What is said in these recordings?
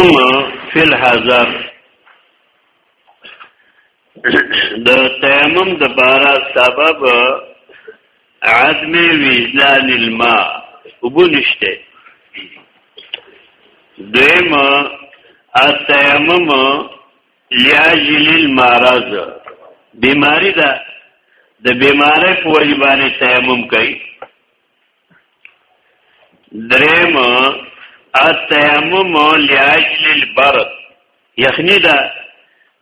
فی الحذر د تیمم د بارا سبب عدم وجلال الماء وبو نشته دویم التیمم لیاجل المرض بیماری ده د بیماری په وجه باندې تیمم کوي دریم التیمم لاجل البرد یخنی دا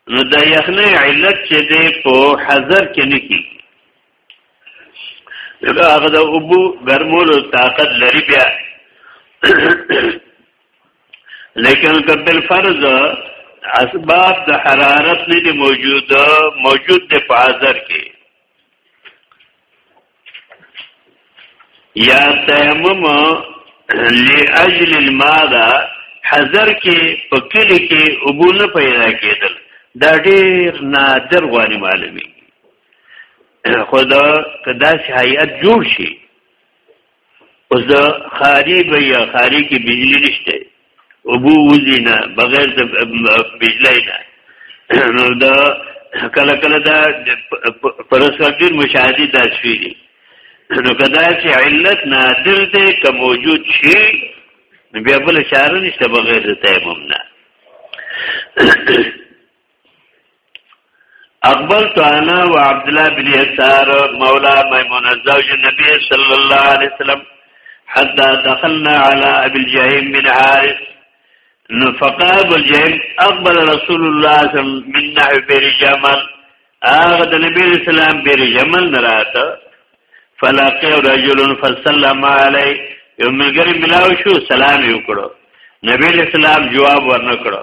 نو د یخنی علت چې دی په حذر کې نه کی دا هغه د ابو ګرمولو طاقت لري بیا لیکن قبل فرض اسباب د حرارت نه دی موجود موجود د په حاضر کې یا تیمم لاجل الماده حذر کې په کلی کې ابو نه پیدا کېدل دا ډېر نادر غواني معلومي خدا کدا شایعت جوړ شي اوس د خاري بیا خاري کې بجلی نشته اوبو وځي نه بغیر د بجلی نه نو دا کله کله دا پرسکر ډیر مشاهدي داس شي نو کدا چې علت نادر دی که موجود شي بیا بل چاره نشته بغیر د تیمم نه اقبل تو انا و عبد الله بن يسار مولا ميمون الزوج النبي صلى الله عليه وسلم حتى دخلنا على ابي الجهيم بن حارث فقال ابو الجهيم اقبل رسول الله صلى الله عليه وسلم من نحو بير جمل اغه د نبی اسلام بیر جمل نراته فلاقی رجل فسلم علی یو ملګری ملاو شو سلام یې وکړو نبی اسلام جواب ورنکړو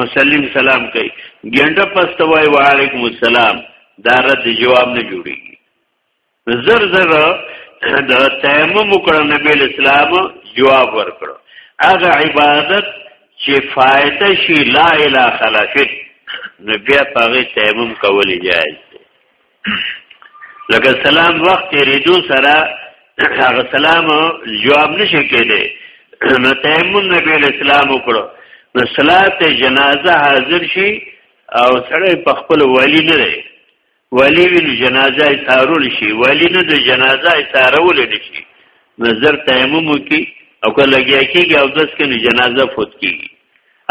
مسلم سلام کوي ګنده پس ته وای وعلیکم السلام دا رد جواب نه جوړیږي زر زر د تیمم وکړ نبی اسلام جواب ورکړ هغه عبادت چې فائدہ شي لا اله خلافت نو بیا پغې تیمم کول جایز لکه سلام وخت تیریدو سره هغه سلام جواب نشي کېدی نو تیمم نبی اسلام وکړو نو صلات جنازه حاضر شي او سره په خپل ولی نه دی ولی ویل جنازه سارول شي ولی نه د جنازه سارول نه شي نظر تیمم کی او کله لګیا کیږي او داس کې جنازه فوت کیږي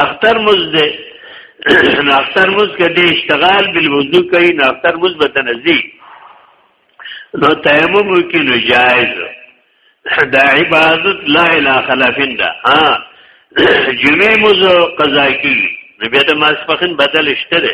اختر مز ده نو اختر مز کې د اشتغال بل وضو کوي نو اختر مز به تنزي نو تیمم کې نو جائز دا عبادت لا اله خلافین دا ها جمعه مز قضا کی نو بیا د ماسپخین بدل شته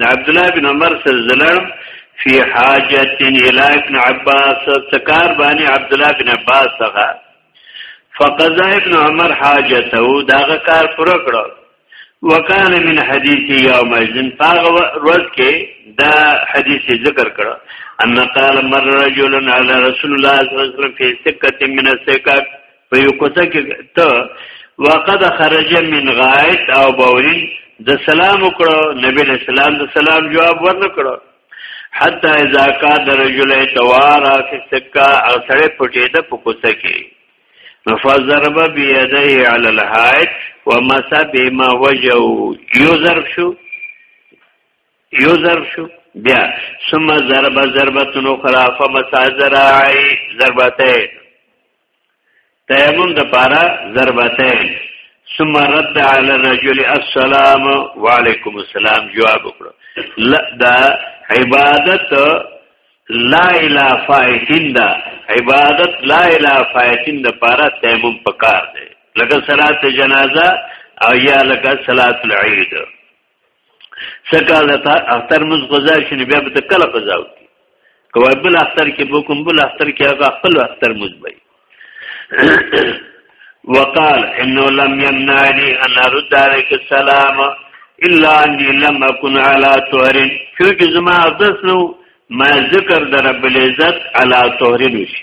عبد الله بن عمر سلام فی حاجت الى ابن عباس سکار باندې عبد الله بن عباس څخه فقضا ابن عمر حاجته داغه کار پوره کړو وکانه من حدیث یوم اذن هغه ورځ کې دا حدیث ذکر کړه ان قال مر رجل علی رسول الله صلی الله علیه وسلم فی سکه من السکک په یو کوڅه کې ته وقد خرج من غایت او بورین د سلام وکړو نبی له سلام د سلام جواب ورنکړو حتی اذا کا در رجل توارا فی سکا او سړی پټېده په کوڅه کې فضرب بيديه على الحائط ومسا بما وجهه یو ضرب شو یو ضرب شو بیا ثم ضرب ضربه اخرى فمسا ذراعي ضربتين تیمم د پاره ضربتین ثم رد علی الرجل السلام وعلیکم السلام جواب وکړو دا عبادت لا اله فائتین دا عبادت لا اله فائتین د پاره تیمم پکار دی لکه صلات جنازه او یا لکه صلات العید سکال اختر مز قضا شي نو بیا به کله قضا وکړي کوي بل اختر کې به کوم بل اختر کې هغه خپل اختر مز وي وقال انه لم يمنعني ان ارد عليك السلام الا اني لم اكن على طهر چونکه زما عادت نو ما ذکر در رب العزت على طهر نشي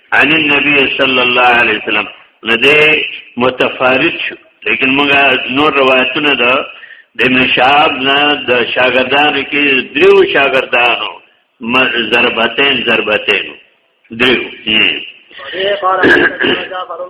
عن النبي صلى الله عليه وسلم لدې متفارق شو لیکن موږ نور روایتونه ده د ابن شهاب نه د شاګردانو کې دریو شاګردانو ضربتين ضربتين دریو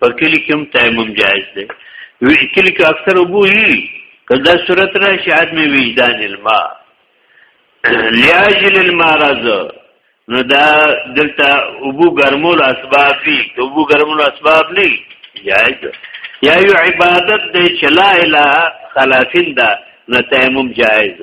په کلی کې هم تیمم جایز دی وی کلی کې اکثر وبو یي کدا صورت را شاید می وجدان الماء لیاجل المرض نو دا دلته وبو ګرمول اسباب دي وبو ګرمول اسباب نه جایز یا یو عبادت دی چې لا اله خلافین دا نو تیمم جایز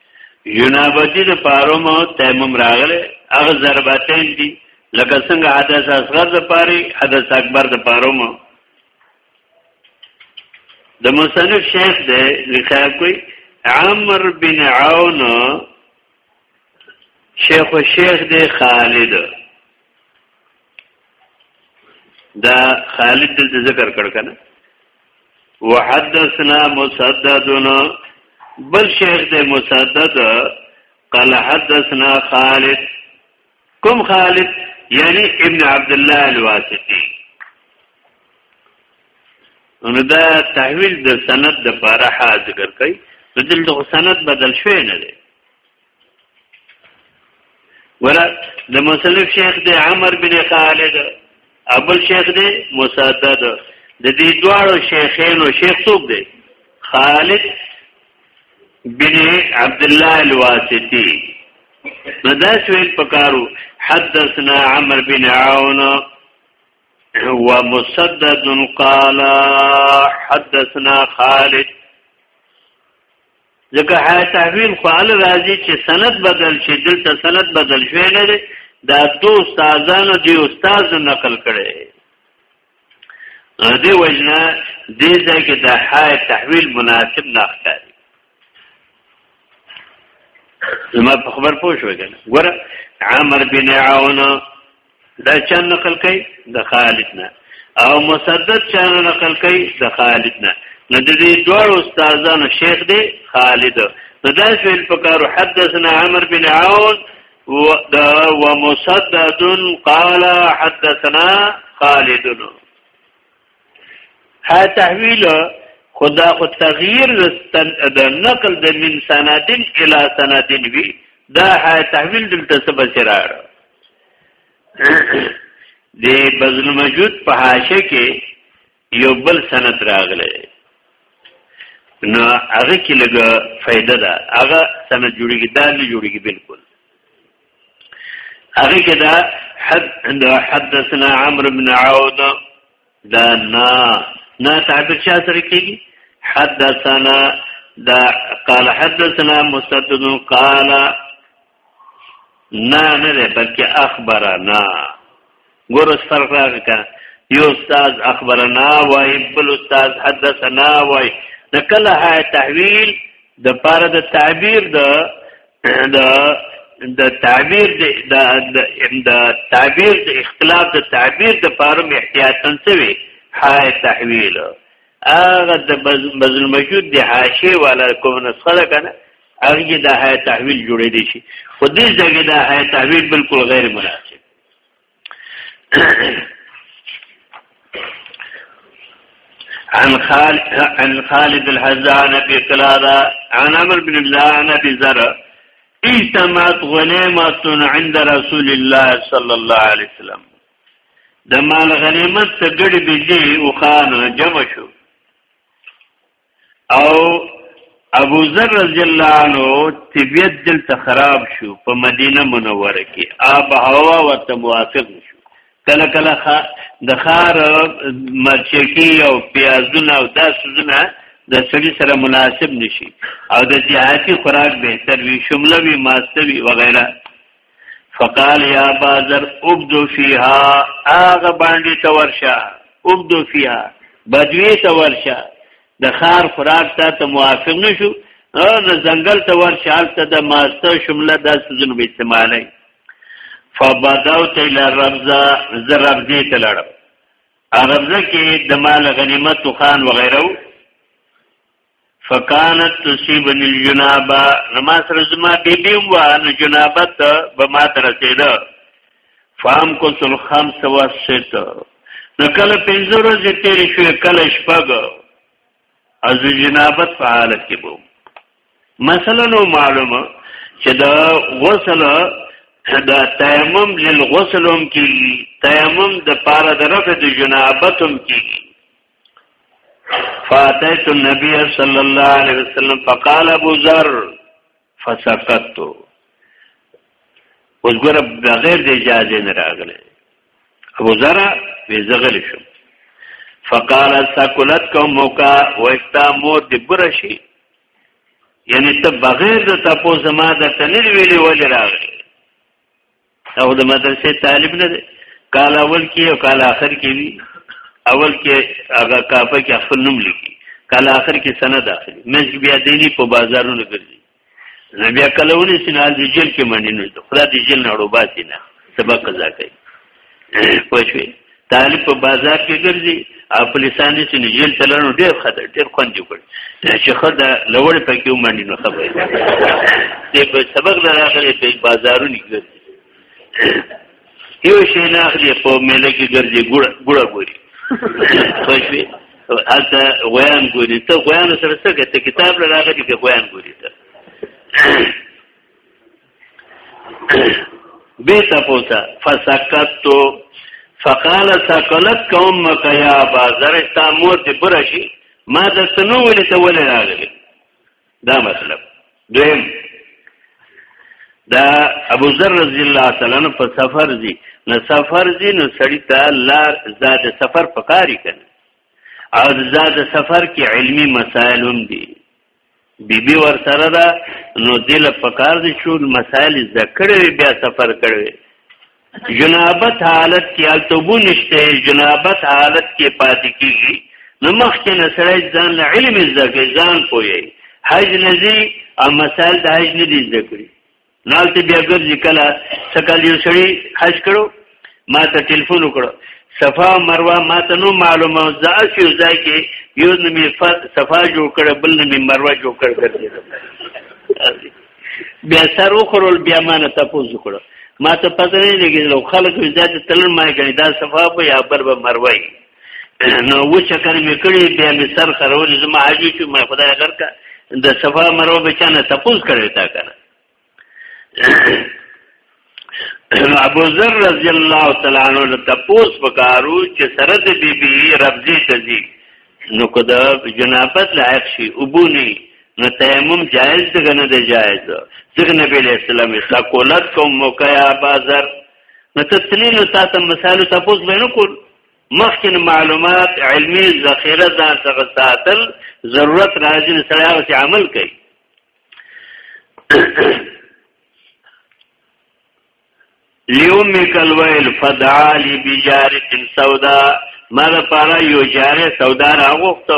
جنابتی د پاره مو تیمم راغله هغه ضربتین دي لکه څنګه حدث اصغر د پاره حدث اکبر د پاره مو د مصنف شیخ دی لکه کوئی عمر بن عون شیخ و شیخ دی خالد دا خالد دلته ذکر کړ کنه وحدثنا مسددنا بل شیخ د مسدد قال حدثنا خالد کوم خالد یعنی ابن عبد الله الواسطي نو دا تحویل د سند د پاره حاضر کړي بدل د سند بدل شوی نه دی ورا د مصنف شیخ دی عمر بن خالد ابل شیخ دی مسدد د دې دواړو شیخینو شیخ څوک دی خالد بن عبد الله الواسطي مدا شویل پکارو حدثنا عمر بن عون ومسدد قال حدثنا خالد ځکه حال تحویل خو ال راځي چې سند بدل شي دلته سند بدل شوی نه دی دا دو استادانو دی استاد نقل کړي دی وجنه دې ځای کې د حال تحویل مناسب نه ښکاري زما په خبر پوه شو کنه ګوره عمر بن عون دا چا نقل کوي د خالد نه او مسدد چا نقل کوي د خالد نه نو د دې دوه استادانو شیخ دی خالد نو دا فعل پکارو حدثنا عمرو بن عون و دا ومسدد قال حدثنا خالد ها تحویل خدا خو تغییر د نقل د من سندین الی سندین وی دا ها تحویل دلته سبا سره دی بذل موجود په حاشیه کې یو بل سند راغلی نو هغه کې لګ فائدہ ده هغه سند جوړیږي دا نه جوړیږي بالکل هغه کې دا حد حدثنا عمرو بن عوض دا نا نا تعبیر چا سره کېږي حدثنا دا قال حدثنا مسدد قال نه نه ده بلکې اخبرنا ګور اوس فرق راغی که یو استاد اخبرنا وای بل استاد حدثنا وای د کله های تحویل د پاره د تعبیر د د د تعبیر د د د تعبیر د اختلاف د تعبیر د پاره احتیاطاً سوي های تحویل هغه د مزل موجود د حاشیه والا کوم نسخه ده کنه هغه کې د هي تحویل جوړې دي شي خو دې ځای کې د هي تحویل بالکل غیر مناسب عن خالد عن خالد الحزان في قلاده عن عمرو بن الله عن ابي ذر اجتمعت غنیمت عند رسول الله صلی الله علیه وسلم د مال غنیمت ته ګړي بيجي او خان جمع شو او ابو ذر رضی الله عنه طبيعت دلته خراب شو په مدینه منوره کې آب هوا ورته موافق شو کله کله خا د خار مرچکی او پیازونه او دا سوزونه د سړي سره مناسب نشي او د جهاتي خوراک بهتر وي شمله وي ماسته وي وغیرہ فقال یا بازر ابدو فیها آغا باندې تورشا ابدو فیها بدوی تورشا د خار خوراک تا ته موافق نشو او د ځنګل ته ورشا حالت د ماسته شمله د سوزن به استعمالی فبدوت الى ربزه زر ربزه ته لړم ربزه کې د مال غنیمت خان وغیرو فکانت تصيبني الجنابه نما سره زما بیبي و نو جنابت به ما ترسیده فام کو سل خمس و ست نو کله پنځه ورځې تیرې شوې کله شپږ از جنابت په حالت کې بوم مثلا نو معلومه چې دا غسل دا تیمم للغسلم کې تیمم د پاره د رفع د جنابتم کې فاتيت النبي صلى الله عليه وسلم فقال ابو ذر فسكت اوس ګور بغیر د اجازه نه راغله ابو ذر به زغل شو فقال سكلت قومك واستا مور دې برشي یعنی ته بغیر د تاسو زما د تنل ویلې ولې راغله او د مدرسې طالب نه دی کال اول کې او کال آخر کې وي اول کې هغه کافه کې خپل نوم لیکي کال آخر کې سند داخلي مېز بیا دیني په بازارونو ګرځي نو بیا کله ونی چې نال دی جیل کې منډي نو خدا دی جیل نه اړو باسي نه سبق قضا کوي پوه شوئ طالب په بازار کې ګرځي او په لسان یې چې جیل ته لرنو ډېر خطر ډېر خوند جوړ چې خدا لوړ پکې ومني نو خبره دې په سبق لراغلي په بازارونو کې ګرځي یو شي نه اخلي په مېله کې ګرځي ګوړه ګوړه ګوري خوښوي هلته غویان ګوري ته غویان سره څه ته کتاب لراغلي کې غویان ګوري ته به تاسو ته فسقط فقال سقلت قوم مکیا بازار تا مور دې برشي ما د سنو ولې ته ولې راغلي دا مطلب دویم دا ابو ذر رضی الله تعالی عنہ په سفر دی نو سفر دی نو سړی ته لار زاد سفر پکاري کنه او زاد سفر کې علمی مسائل هم دي بی بی ور سره ده نو دل په کار دي چې مسائل ذکرې بیا سفر کړي جنابت حالت کې التوبو نشته جنابت حالت کې پاتې کیږي نو مخکې نه سره ځان علم زګي ځان پوي حج نزي او مسائل د حج نه دي ذکرې نالته بیا ګرځي کله سکل یو سړی حج کړو ما ته ټلیفون وکړو صفا مروه ما ته نو معلومه زه اسیو ځای کې یو نمی صفا جوړ کړ بل نمی مروه جوړ کړ ګرځي بیا سر وخورل بیا ما نه تاسو وکړو ما ته پته نه لګیدل خلک زیات تلل ما غني دا صفا په یا بر به مروي نو و چکر مې کړی بیا مې سر خرول زما حاجی چې ما خدای غر کا د صفا مرو به چانه تپوس کړی تا کنه نو ابو ذر رضی الله تعالی عنہ له تپوس وکارو چې سره د بیبي ربزي تزي نو کدا جنابت لایق شي ابونی نو تیمم جائز دی کنه دی جائز ځکه نبی له اسلام سکولت کوم موقع ابو ذر نو تسلیل تاسو مثال تپوس به نه کول مخکې معلومات علمي ذخیره ځان څخه ساتل ضرورت راځي نو سړی هغه عمل کوي لیومک الویل فدعا لی بجارت سودا ما دا پارا یو جاره سودا را غوخته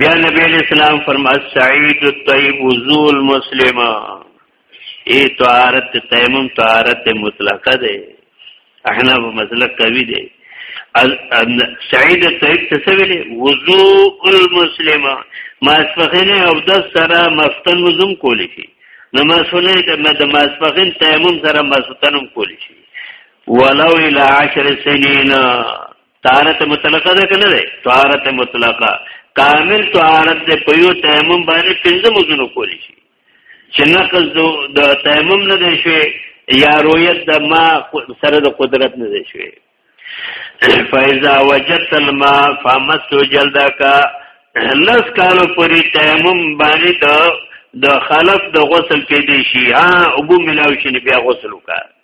بیا نبی علیہ السلام فرما سعید الطیب وزول مسلمه ای طهارت تیمم طهارت مطلقه ده احنا په مسلک کوي دي سعید طیب څه ویلي وضوء المسلمه ما اسفخنه او د سره مفتن مزم کولی شي نماز سنه کړه د ما اسفخن تیمم سره مفتنم کولی شي ولو الى 10 سنین طهارت مطلقه ده کنه ده طهارت مطلقه کامل طهارت ده په یو تیمم باندې پنځه مزونو کولی شي چې نقض د تیمم نه دی شوی یا رویت د ما سره د قدرت نه دی شوی فاذا وجدت الماء فمس جلدك لس کالو پوری تیمم باندې ته د خلف د غسل کې دی شي ها ابو ملاوي شي بیا غسل وکړه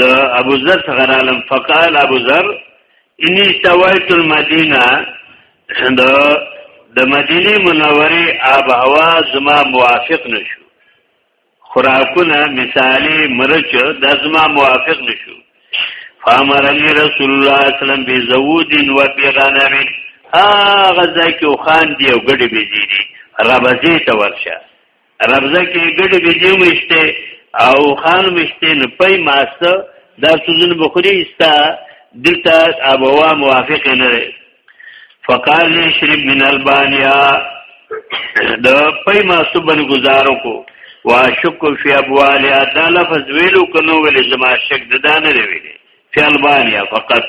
د ابو ذر څخه رالم فقال ابو ذر انی توایت المدینه د د مدینه منوره آب هوا زما موافق نشو خوراکونه مثالی مرچ د زما موافق نشو فامرنی رسول الله صلی الله علیه وسلم بزود و بغنم هغه ځای کې خان دی او ګډي بيزيري ربزي ته ورشه ربزه کې ګډې بجې مشته او خان مشته نه پي ماست دا سوزن بخوري استا دلته ابوا موافق نه لري فقال شرب من البانيا د پي ماست باندې گزارو کو واشک فی ابوال دا لفظ ویلو کنو ویل زما شک ددان نه ویلي فی البانيا فقط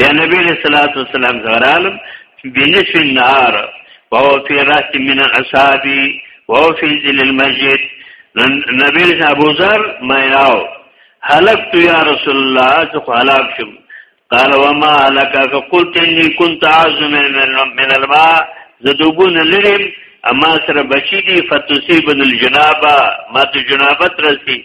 بیا نبی علیہ الصلوۃ والسلام زغرال بنصف النهار وهو في راس من الاصحاب وهو في ذل المسجد نبی علیہ ابو ذر میناو هلکت یا رسول الله ذو هلاک شم قال وما لك فقلت اني كنت اعوذ من الماء زدوبون لرم اما سره بچی دی فتصيب الجنابه ما ته جنابت رسی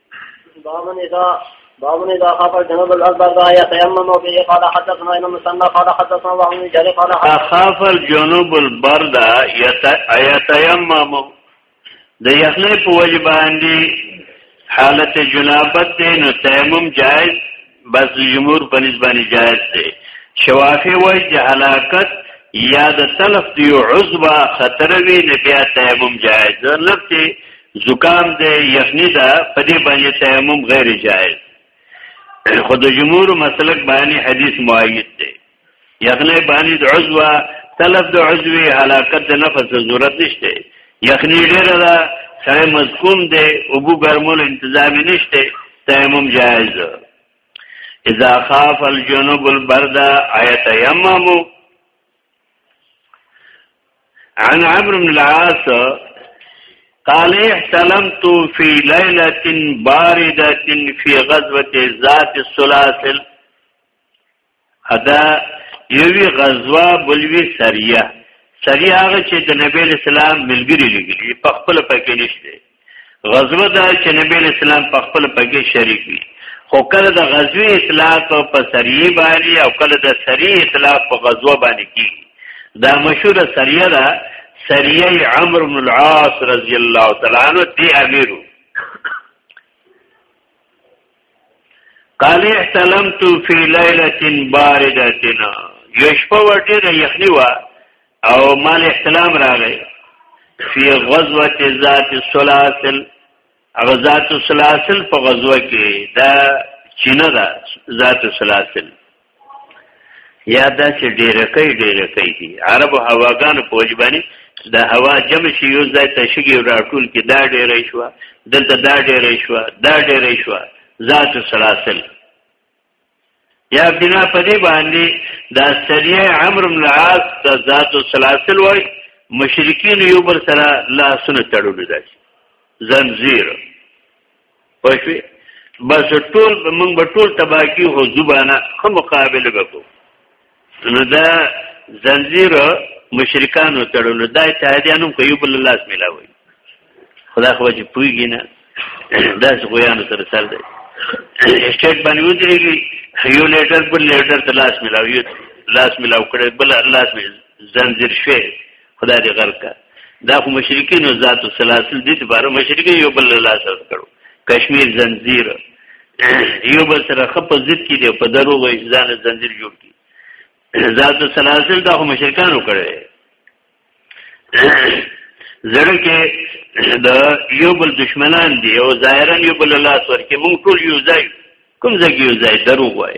بابن اذا باب اذا خاف الجنوب الاكبر ذا يتيمم به قال حدثنا ابن مسنى قال حدثنا وهو بن جرير قال خاف الجنوب البرد يتيمم د یخنۍ په وجه باندې حالت جنابت دی نو تیمم جائز بس جمهور په نسبانه جائز دی شوافی وای چې هلاکت یا د تلف دی عضو خطر وی نه بیا تیمم جائز لکه زکام دی یخنی دا په دې باندې تیمم غیر جائز خود جمهور مسلک باندې حدیث معید دی یخنی باندې د عضوه طلب د عضوی حلاکت د نفس ضرورت نشته یخنی ډیره ده سره مزکوم ده ابو ګرمول انتظام نشته تیمم جائز اذا خاف الجنوب البرد آیت یممو عن عمرو بن العاص قال احتلمت في ليلة باردة في غزوة ذات السلاسل ادا یوی غزوه بلوی سریه سریه هغه چې د نبی اسلام ملګری لګی په خپل پکې نشته غزوه دا چې نبی اسلام په خپل پکې شریک وي خو کله د غزوی اطلاق په سریه باندې او کله د سریه اطلاق په غزوه باندې کی دا مشهور سریه ده سریه عمرو بن العاص رضی الله تعالی عنہ دی امیرو قال احتلمت في ليله بارده یشپه ورته یخنی وا او مال احتلام راغی فی غزوه ذات السلاسل او ذات السلاسل په غزوه کې دا چینه ده ذات السلاسل یا دا چې ډیره کوي ډیره کوي دي عربو هواګانو په وجبانی د هوا جمع شي یو ځای ته شګي راټول کې دا ډیره شو دلته دا ډیره شو دا ډیره شو ذات سلاسل یا بنا پدې باندې دا سریع عمر بن العاص د ذات سلاسل وای مشرکین یو بر سره لا سن تړول دي زنجیر پښوی بس ټول موږ به ټول تباکی هو زبانه خو مقابله وکړو نو دا زنجیر مشرکانو تړلو دا اتحادیانو کوي بل الله اسم الله وي خدا خو چې پویږي نه دا غویانو سره سر دی سټیټ باندې ودرېږي یو لیټر بل لیټر ته لاس ملاوي لاس ملاو کړي بل لاس زنجیر شوی خدای دې غر کا دا خو مشرکین او ذات السلاسل دي لپاره مشرکین یو بل لا سره کړو کشمیر زنجیر یو بل سره خپ ضد کې دی په درو وای ځان زنجیر جوړ کی ذات السلاسل دا خو مشرکانو کړی زړه کې د یو بل دشمنان دي او ظاهرا یو بل لاس ورکې مونږ ټول یو ځای کوم ځای یو ځای درو وای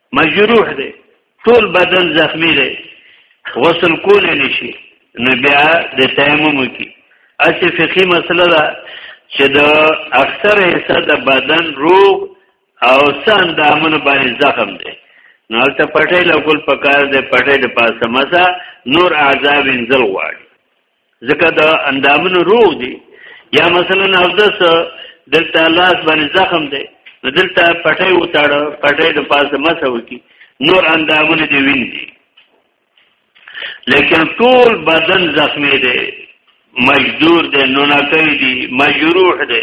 مجروح دی ټول بدن زخمی دی غسل کول نشي نو بیا د تیمم کی اسی فقهي مسله ده چې د اکثر حصہ د بدن روغ او سان د امن باندې زخم دی نو هلته پټې لګول پکار دی پټې د پاسه مسا نور عذاب انزل غواړي ځکه د اندامونو روغ دي یا مثلا اودس دلته لاس باندې زخم دی نو دلته پټې وتاړه پټې د پاسه مسه وکي نور اندامونه دی ویني لیکن ټول بدن زخمی دی مجدور دی نونکی دی مجروح دی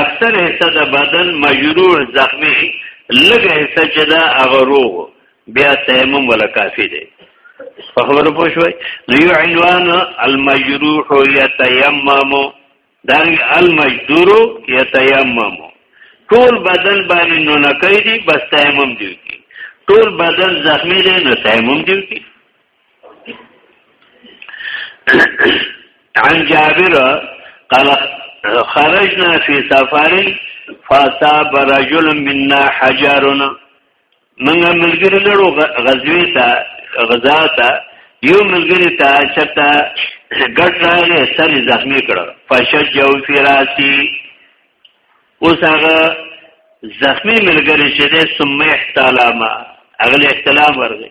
اکثر حصہ د بدن مجروح زخمی لږه حصہ چې دا هغه روغ بیا تیمم ولا کافی دی په خبرو پوه شوي نو یو عنوان المجروح یتیمم دا المجدور یتیمم ټول بدن باندې نو نه کوي دي بس تیمم دی کی ټول بدن زخمی دی نو تیمم دی کی عن جابر قال خرجنا في سفر فاصاب رجل منا حجرنا منګه ملګری لرو غزوی ته غزا ته یو ملګری ته چرته ګټ راغی سر زخمی کړ فشج یو فراسی اوس هغه زخمی ملګری چې د سمې احتلامه اغلی احتلام ورغی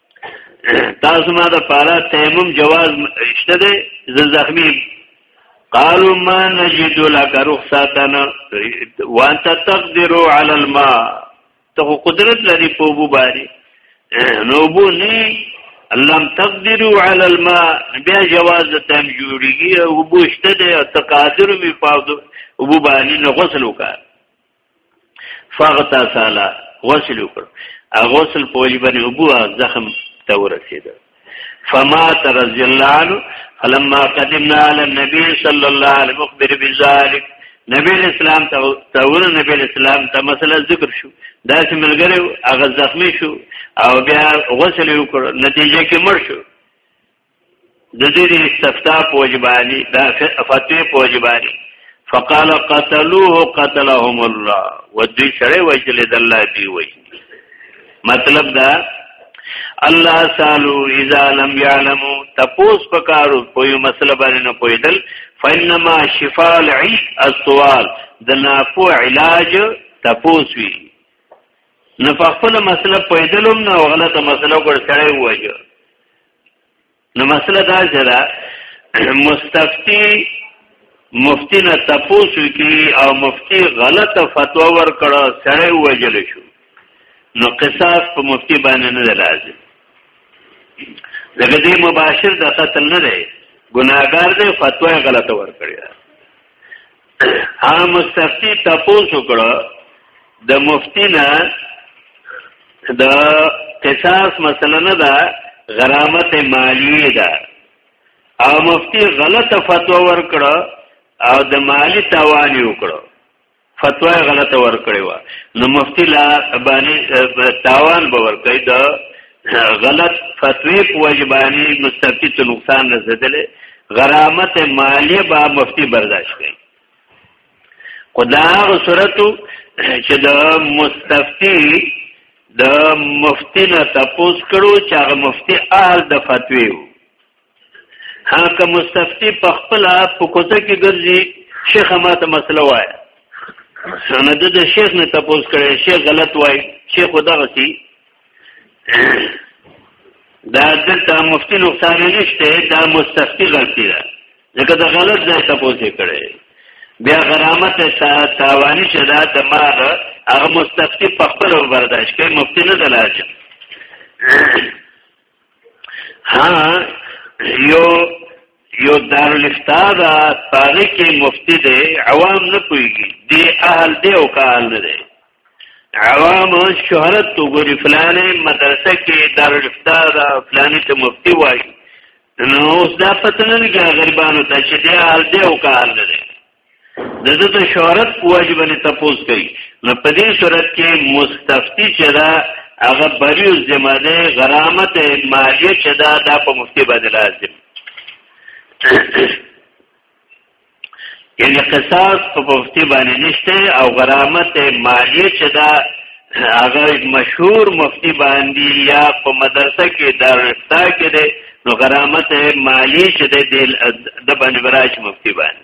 تاسو ما د پاره تیمم جواز شته دی زه زخمی قالوا ما نجد لك رخصتنا وانت تقدر على الماء ته قدرت لري په وبو باندې نو بو نه لم تقدروا على الماء بیا جواز د تم جوړیږي او بو شته دی ته قادر می پاو وبو باندې غسل وکړه فغتا سالا غسل وکړ غسل په وجه باندې ابو زخم ته ورسید فما رضی الله عنه فلما قدمنا على النبي صلى الله عليه وسلم مخبر بذلك نبی اسلام ته تور نبی اسلام ته مسله ذکر شو دا چې ملګری هغه زخمی شو او بیا غسل وکړ نتیجه کې مړ شو د دې د استفتا په وجبانی د فتوی په وجبانی فقال قتلوه قتلهم الله ودی سره وجل د الله دی وای مطلب دا الله سالو اذا لم يعلموا تپوس پکارو په یو مسله باندې نه پویدل فینما شفاء العی السوال د نافو علاج تپوس وی نه په خپل مسله پویدلم نه غلطه مسله ګر سره وایي نو مسله دا چې دا مستفتی مفتی نه تپوسو کی او مفتی غلطه فتوا ورکړه سره وجل شو نو قصاص په مفتی باندې نه لازم لکه دې مباشر د قتل نه دی ګناګار دی فتوا غلطه ورکړی هغه مستفتی تاسو کړه د مفتی نه د قصاص مسله نه ده غرامت مالیه ده او مفتی غلطه فتوا ورکړه او د مالی تاوان وکړه فتوا غلطه ورکړې و نو مفتی لا باندې تاوان به ورکړي دا غلط فتوی په وجبانی مستفتی ته نقصان رسیدلې غرامت مالی با مفتی برداشت کړي خدا صورتو چې دا مستفتی د مفتی نه تپوس کړو چې هغه مفتی اهل د فتوی وو هغه مستفتی په خپل په کوڅه کې ګرځي شیخ ماته مسله وایي نو د د شیخ نه تپوس کړي شیخ غلط وای شیخ خدا غسی دا دلته مفتی نقصان نشته دا مستفتی غلطی ده ځکه دا غلط ځای تپوس کړي بیا غرامت تا تاوانی چې دا د مال هغه مستفتی په خپل برداشت کوي مفتی نه دلاجه ها یو یو دارالفتا دا پاغه کې مفتی دی عوام نه پويږي دی اهل دی او کال نه دی عوام شهرت تو ګوري فلانه مدرسه کې دارالفتا دا فلانه ته مفتی وایي نو اوس دا پته نه لګي غریبانو ته چې دی اهل دی او کال نه دی د دې د شهرت په وجه باندې تپوس کوي نو په دې صورت کې مستفتی چې دا هغه بریو ذمہ ده غرامت مالیه چې دا دا په مفتی باندې لازم یعنی قصاص په مفتی باندې نشته او غرامت مالیه چې دا هغه مشهور مفتی باندې یا په مدرسه کې دارستا کې ده نو غرامت مالیه چې ده د باندې براش مفتی باندې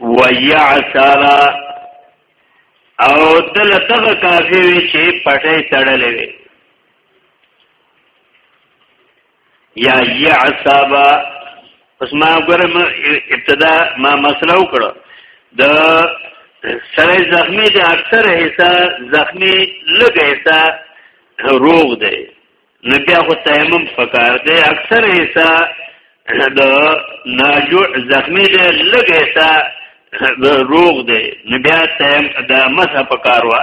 ويعثر او دل دغه کافی وی چې پټه تړلې وي یا یعصب پس ما ګورم ابتدا ما مسله وکړه د سره زخمی د اکثر حصہ زخمی لږ حصہ روغ دی نو بیا خو تیمم پکار دی اکثر حصہ د ناجوع زخمی دی لږ حصہ روغ دی نو بیا تیم د مسح پکار وا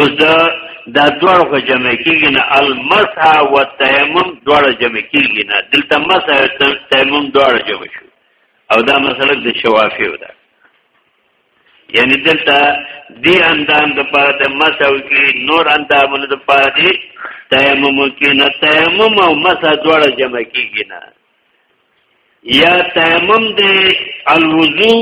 اوس دا دا دوړ خو جمع کیږي نه المسح او تیمم دوړ جمع کیږي نه دلته مسح تیمم دوړ جمع شو او دا مسله د شوافیو ده یعنی دلته دی اندام د پاره د مسو کې نور اندامونو د پاره دی تیمم کې نه تیمم او مسا دواړه جمع کیږي نه یا تیمم دی الوضو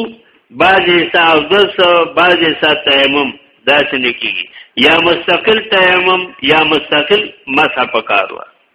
بعضی ساعت دس بعضی ساعت تیمم داسې نه کیږي یا مستقل تیمم یا مستقل مسح پکاروا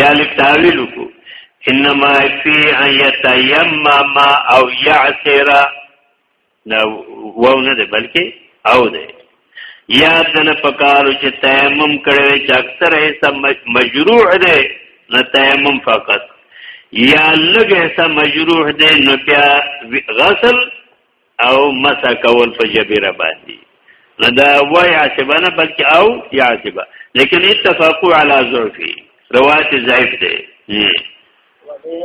یا لک تعویل کو انما فی ان یتیمم او یعصر نو وو نه ده بلکې او ده یا دنه پکارو چې تیمم کړي چې اکثر ایسا مجروح ده نه تیمم فقط یا لږه ایسا مجروح ده نو بیا غسل او مسا کول په جبیره باندې نه دا و یعصبه نه بلکې او یعصبه لیکن اتفاقو علی ضعفی روایت ضعیف دی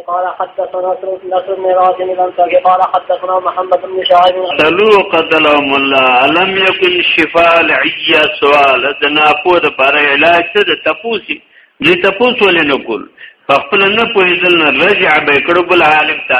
قال حدثنا نصر بن رازم الانصاري قال حدثنا محمد بن شعيب قالوا قتلهم الله لم يكن شفاء العيا سوال د ناپو د پر علاج څه د تپوسی دې تپوس ولې نه کول په خپل نه پوهېدل نه رجع به کړو بل عالم ته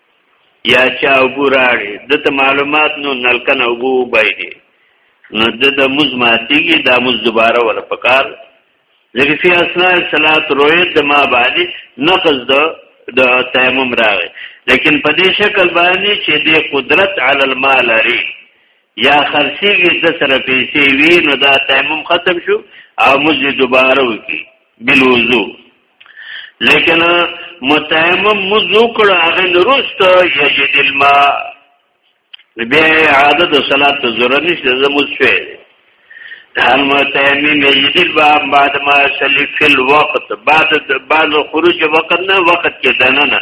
یا چا وګوراړي د ته معلومات نو نلکنه وګو بایدي نو د د مز ماتیږي دا مز دوباره ول پکار ځکه فی اسناء صلات رویت د ما باندې نقض د د تیمم راغی لیکن په دې شکل باندې چې د قدرت علی الماء لري یا خرسیږي د سره پیسې وی نو دا تیمم ختم شو او مز دوباره وکي بالوضو لیکن متیمم مزو کړه هغه نرست یجد الماء بیا عادت د صلات ته ضرورت نشته زموږ شوی هل متیمم یجد الماء بعد ما صلی فی الوقت بعد بعد خروج وقت نه وقت کې دنه نه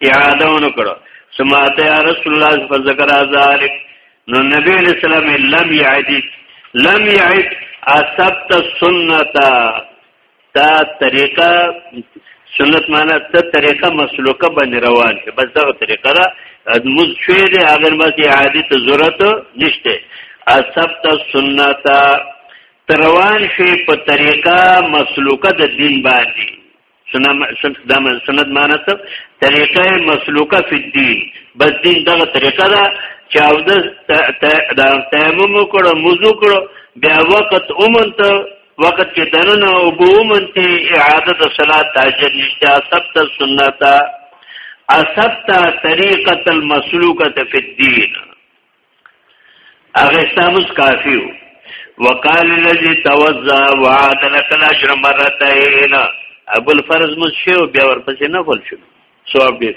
اعاده ونه کړو سمات یا رسول الله فذكر ذلك نو نبی علیہ السلام لم يعد لم يعد اثبت السنه تا طریقه سنت معنا ته طریقه مسلوکه باندې روان شي بس دا طریقه را مز شوی دی هغه بس اعاده ته ضرورت نشته اثبت السنه روان شي په طریقه مسلوکه د دین باندې سنت معنا څه طریقه مسلوکه فی الدین بس دین دغه طریقه ده چې او د تیمم کړو موضوع کړو بیا وخت اومن ته وخت کې دننه او بو اومن ته اعاده د صلات تاجر نشته سبت سنت اسبت طریقه المسلوکه فی الدین هغه استامس کافیو وقال الذي توزع وعاد لك الاجر مرتين ابو الفرز مشو بیا ورپسې نه فل شو ثواب ډیر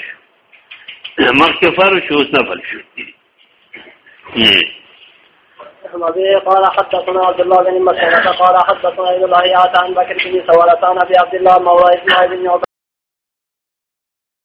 مخکې فرض شو اوس نه فل شو وبه قال حدثنا عبد الله بن مسعود قال حدثنا ابن الله عن بكر بن سوالة عن ابي عبد الله مولى اسماعيل بن